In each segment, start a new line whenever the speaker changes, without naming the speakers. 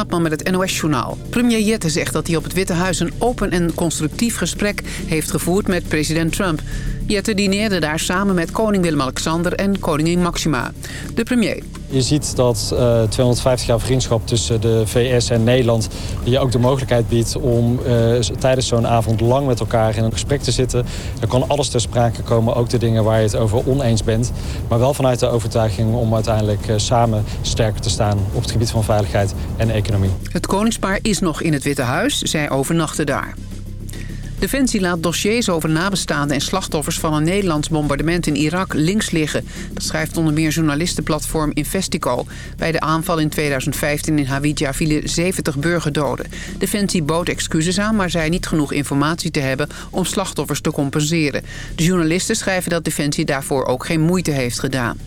Schaapman met het NOS-journaal. Premier Jette zegt dat hij op het Witte Huis een open en constructief gesprek heeft gevoerd met president Trump. Jette dineerde daar samen met koning Willem-Alexander en koningin Maxima. De premier.
Je ziet dat uh, 250 jaar vriendschap tussen de VS en Nederland... je ook de mogelijkheid biedt om uh, tijdens zo'n avond lang met elkaar in een gesprek te zitten. Er kan alles ter sprake komen, ook de dingen waar je het over oneens bent. Maar wel vanuit de overtuiging om uiteindelijk uh, samen sterker te staan... op het gebied van veiligheid en economie.
Het koningspaar is nog in het Witte Huis. Zij overnachten daar. Defensie laat dossiers over nabestaanden en slachtoffers van een Nederlands bombardement in Irak links liggen. Dat schrijft onder meer journalistenplatform Investico. Bij de aanval in 2015 in Hawija vielen 70 burgerdoden. Defensie bood excuses aan, maar zei niet genoeg informatie te hebben om slachtoffers te compenseren. De journalisten schrijven dat Defensie daarvoor ook geen moeite heeft gedaan.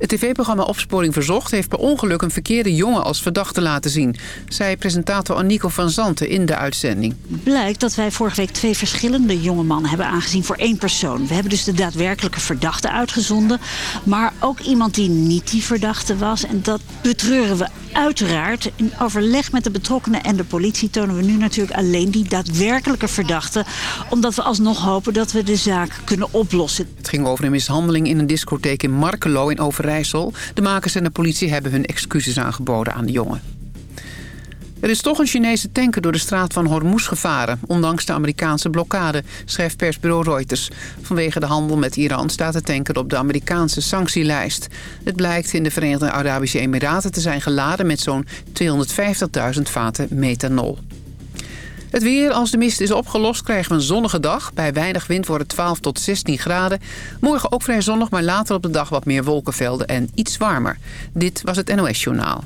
Het tv-programma Opsporing Verzocht heeft per ongeluk een verkeerde jongen als verdachte laten zien. Zei presentator Annico van Zanten in de uitzending.
Blijkt dat wij vorige week twee verschillende jonge mannen hebben aangezien voor één persoon. We hebben dus de daadwerkelijke verdachte uitgezonden. Maar ook iemand die niet die verdachte was. En dat betreuren we uiteraard. In overleg met de betrokkenen en de politie tonen we nu natuurlijk alleen die daadwerkelijke verdachte. Omdat we alsnog hopen dat we de zaak kunnen oplossen.
Het ging over een mishandeling in een discotheek in Markelo in Overijssel. De makers en de politie hebben hun excuses aangeboden aan de jongen. Er is toch een Chinese tanker door de straat van Hormuz gevaren... ondanks de Amerikaanse blokkade, schrijft persbureau Reuters. Vanwege de handel met Iran staat de tanker op de Amerikaanse sanctielijst. Het blijkt in de Verenigde Arabische Emiraten te zijn geladen... met zo'n 250.000 vaten methanol. Het weer, als de mist is opgelost, krijgen we een zonnige dag. Bij weinig wind wordt het 12 tot 16 graden. Morgen ook vrij zonnig, maar later op de dag wat meer wolkenvelden en iets warmer. Dit was het NOS Journaal.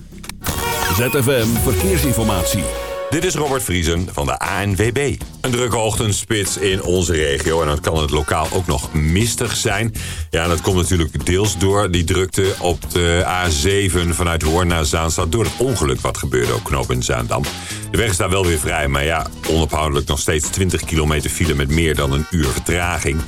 ZFM Verkeersinformatie.
Dit is Robert Vriesen van de ANWB. Een drukke ochtendspits in onze regio. En dan kan het lokaal ook nog mistig zijn. Ja, dat komt natuurlijk deels door die drukte op de A7 vanuit Hoorn naar Zaanstad. Door het ongeluk wat gebeurde op knoop in Zaandam. De weg is daar wel weer vrij, maar ja, onophoudelijk nog steeds 20 kilometer file met meer dan een uur vertraging.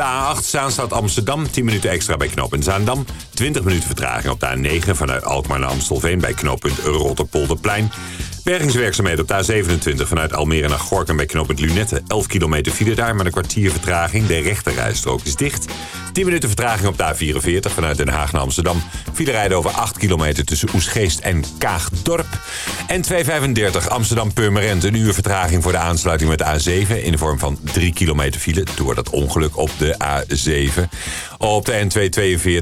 De A8 Zaanstad Amsterdam, 10 minuten extra bij knooppunt Zaandam. 20 minuten vertraging op de A9 vanuit Alkmaar naar Amstelveen bij knooppunt Rotterpolderplein. Bergingswerkzaamheden op de A27 vanuit Almere naar Gorkum bij knooppunt Lunette. 11 kilometer file daar met een kwartier vertraging. De rechterrijstrook is dicht. 10 minuten vertraging op de A44 vanuit Den Haag naar Amsterdam. File rijden over 8 kilometer tussen Oesgeest en Kaagdorp. En 235 Amsterdam-Purmerend. Een uur vertraging voor de aansluiting met de A7... in de vorm van 3 kilometer file door dat ongeluk op de A7. Op de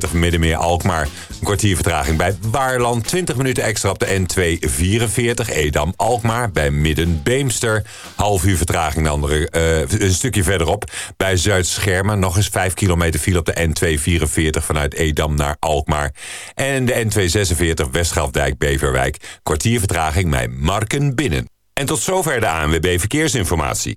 N242 Middenmeer-Alkmaar. Een kwartier vertraging bij Waarland. 20 minuten extra op de N244 Edam-Alkmaar. Bij Midden-Beemster. Half uur vertraging de andere, uh, een stukje verderop. Bij Zuid-Schermen nog eens 5 kilometer file op de N244 vanuit Edam naar Alkmaar. En de N246 Westgrafdijk-Beverwijk. Kwartier vertraging bij Marken binnen. En tot zover de ANWB Verkeersinformatie.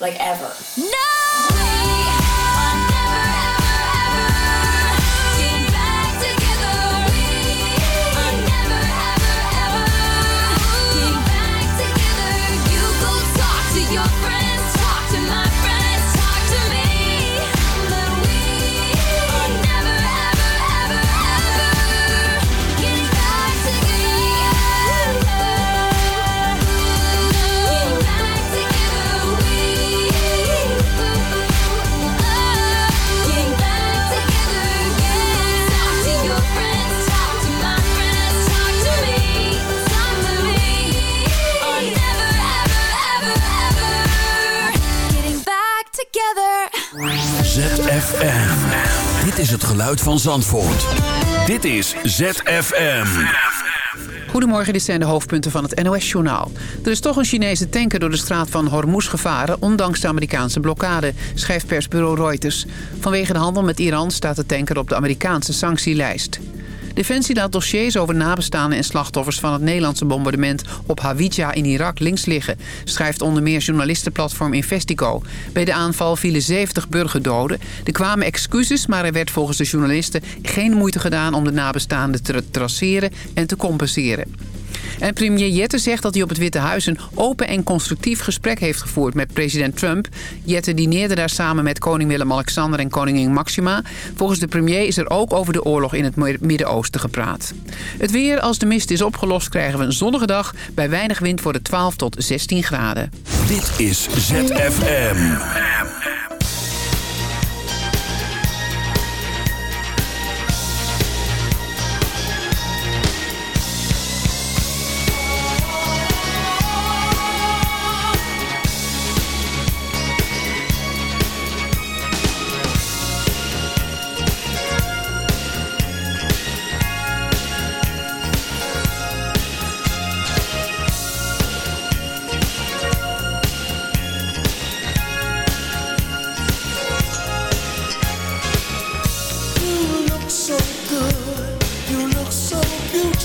Like, ever.
Van Zandvoort. Dit is ZFM.
Goedemorgen, dit zijn de hoofdpunten van het NOS-journaal. Er is toch een Chinese tanker door de straat van Hormuz gevaren... ondanks de Amerikaanse blokkade, schrijft persbureau Reuters. Vanwege de handel met Iran staat de tanker op de Amerikaanse sanctielijst. Defensie laat dossiers over nabestaanden en slachtoffers van het Nederlandse bombardement op Hawija in Irak links liggen, schrijft onder meer journalistenplatform Investico. Bij de aanval vielen 70 burgerdoden. Er kwamen excuses, maar er werd volgens de journalisten geen moeite gedaan om de nabestaanden te traceren en te compenseren. En premier Jette zegt dat hij op het Witte Huis een open en constructief gesprek heeft gevoerd met president Trump. Jette dineerde daar samen met koning Willem-Alexander en koningin Maxima. Volgens de premier is er ook over de oorlog in het Midden-Oosten gepraat. Het weer, als de mist is opgelost, krijgen we een zonnige dag. Bij weinig wind voor de 12 tot 16 graden.
Dit is ZFM.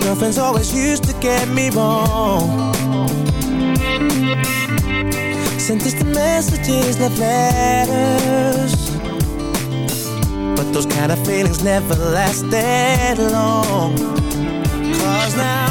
girlfriends always used to get me wrong. Sent distant messages, love letters. But those kind of feelings never last that long. Cause now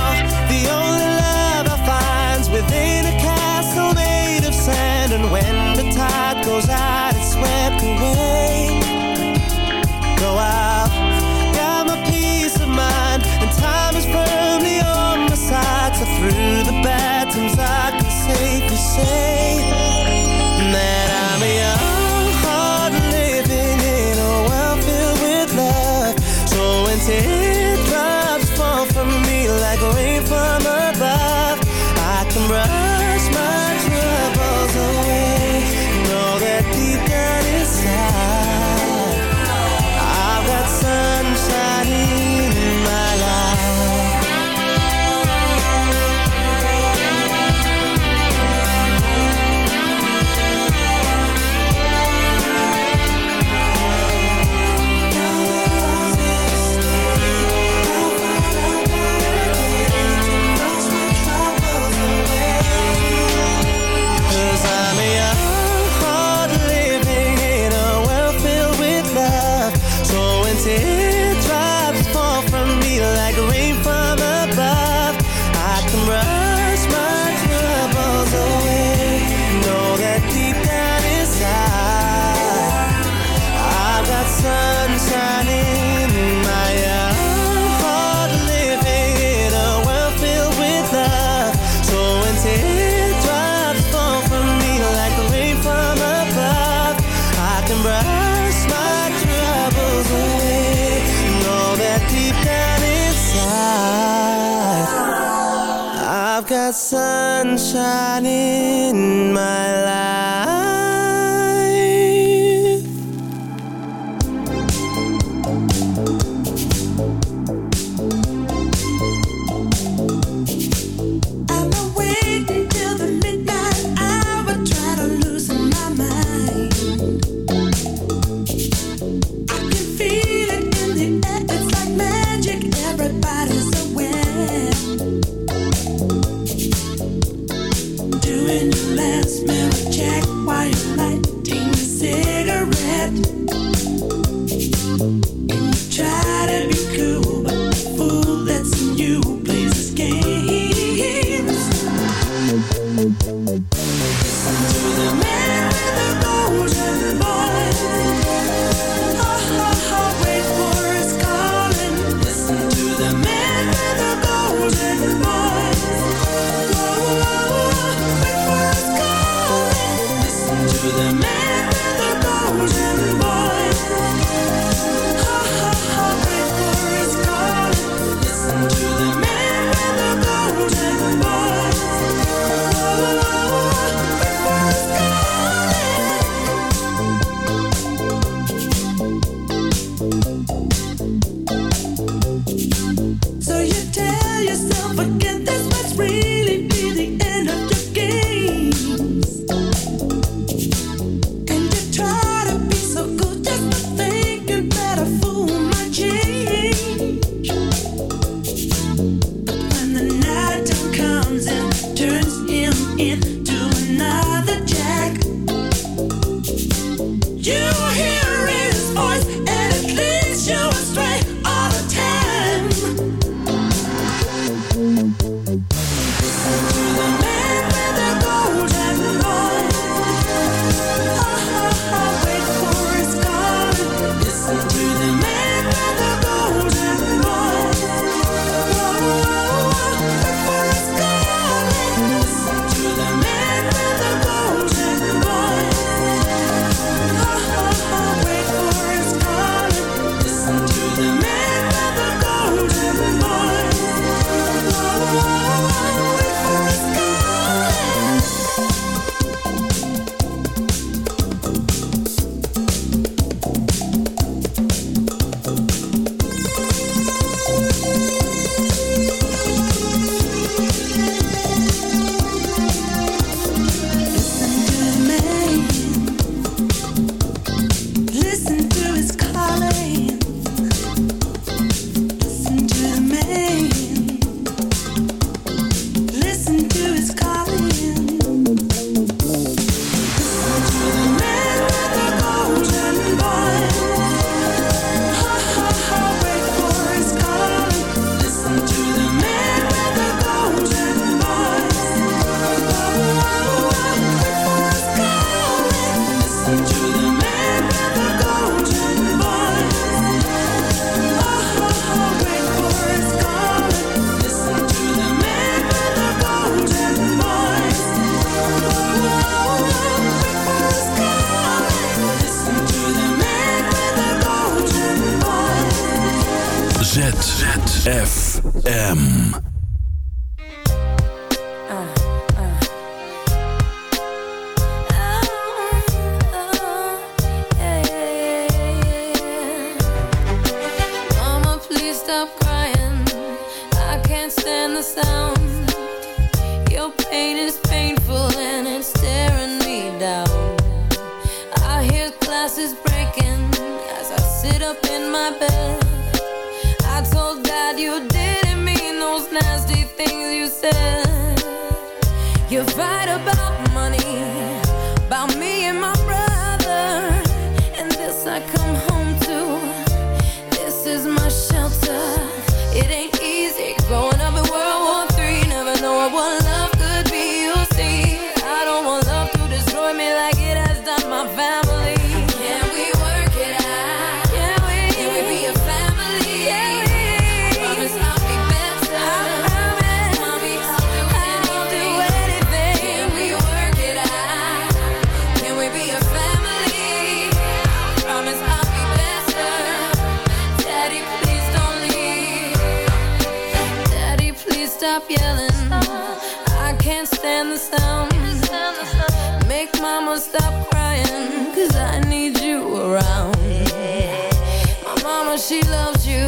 she loves you.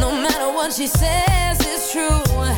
No matter what she says, it's true.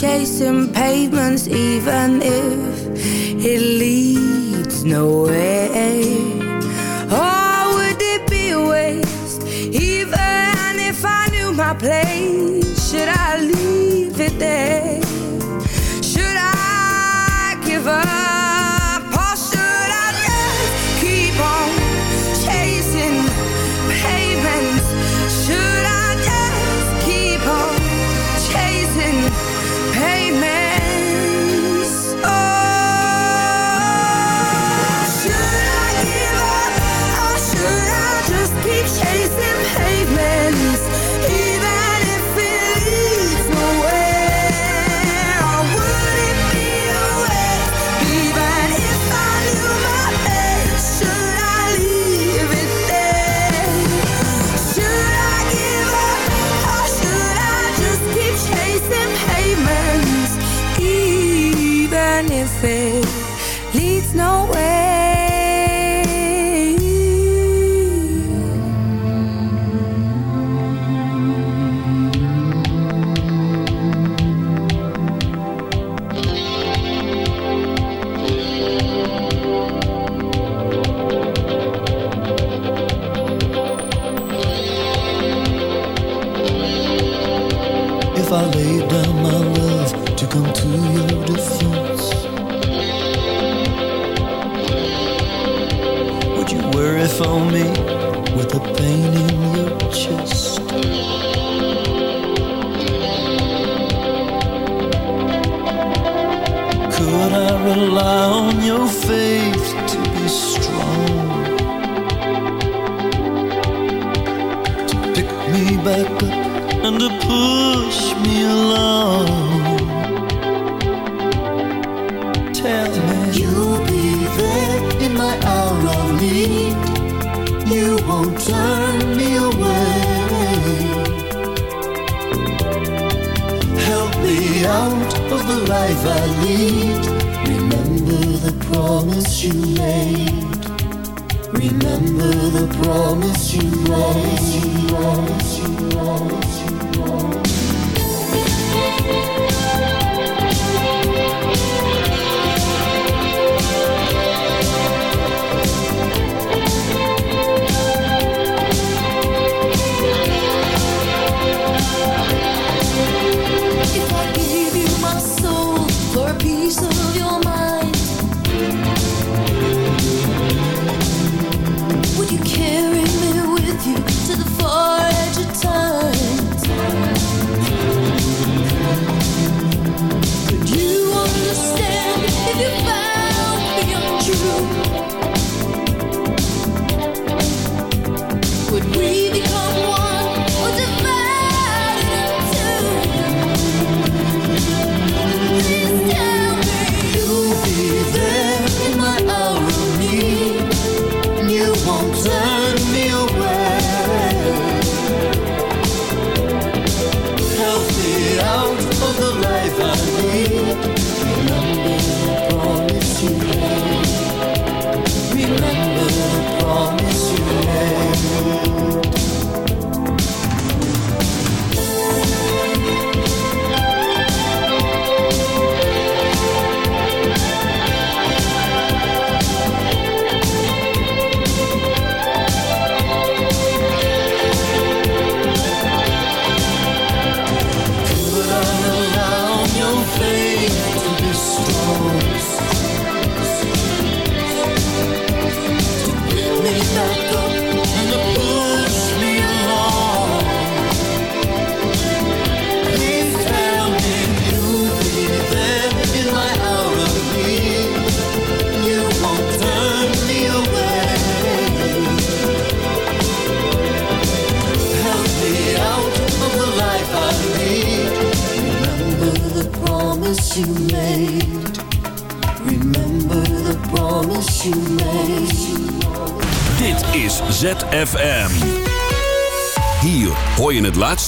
chasing pavements even if it leads nowhere.